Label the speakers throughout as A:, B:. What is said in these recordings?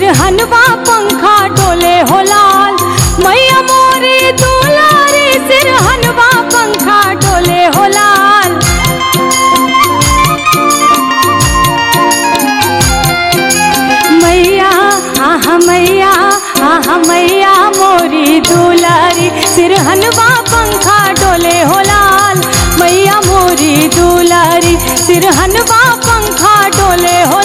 A: सिरहनवा पंखा, डोले हो लाल। मैया मोरी दुलारी सिरहनवा पंखा, डोले हो लाल। मैया, आहा मैया आहा मैया मोरी दुलारी। सिरहनवा पंखा, डोले हो लाल। मैया मोरी दुलारी सिरहनवा पंखा, डोले हो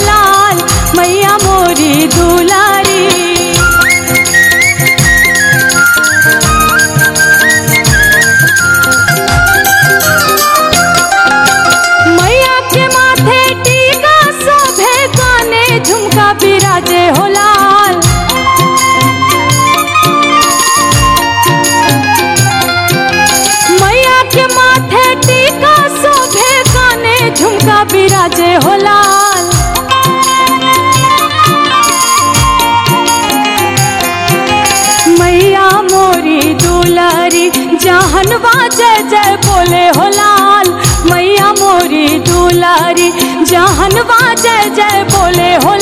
A: बिराजे हो लाल। मैया के माथे टीका शोभे काने झुमका बिराजे हो लाल। मैया मोरी दुलारी जहनवा जय जय बोले हो लाल। जहनवा जय जय बोले हो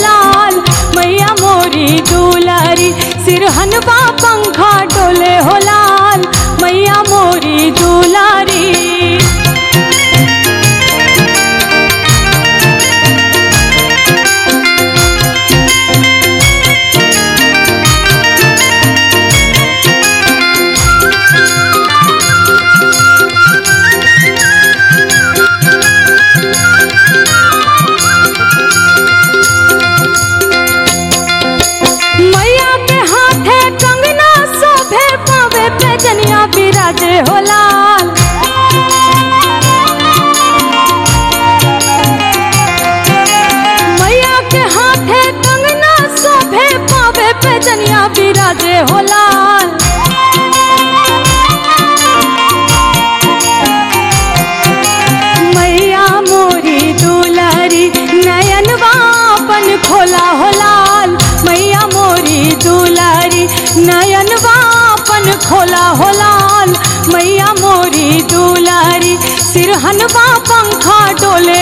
A: शोभे पावे पे जनिया बिराजे हो लाल। मैया मोरी दुलारी नयनवा अपन खोला हो लाल। मैया मोरी दुलारी नयनवा अपन खोला हो लाल। मैया मोरी दुलारी सिरहनवा पंखा डोले